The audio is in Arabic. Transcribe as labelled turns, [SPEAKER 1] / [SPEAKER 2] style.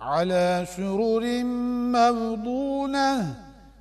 [SPEAKER 1] على سرر موضونة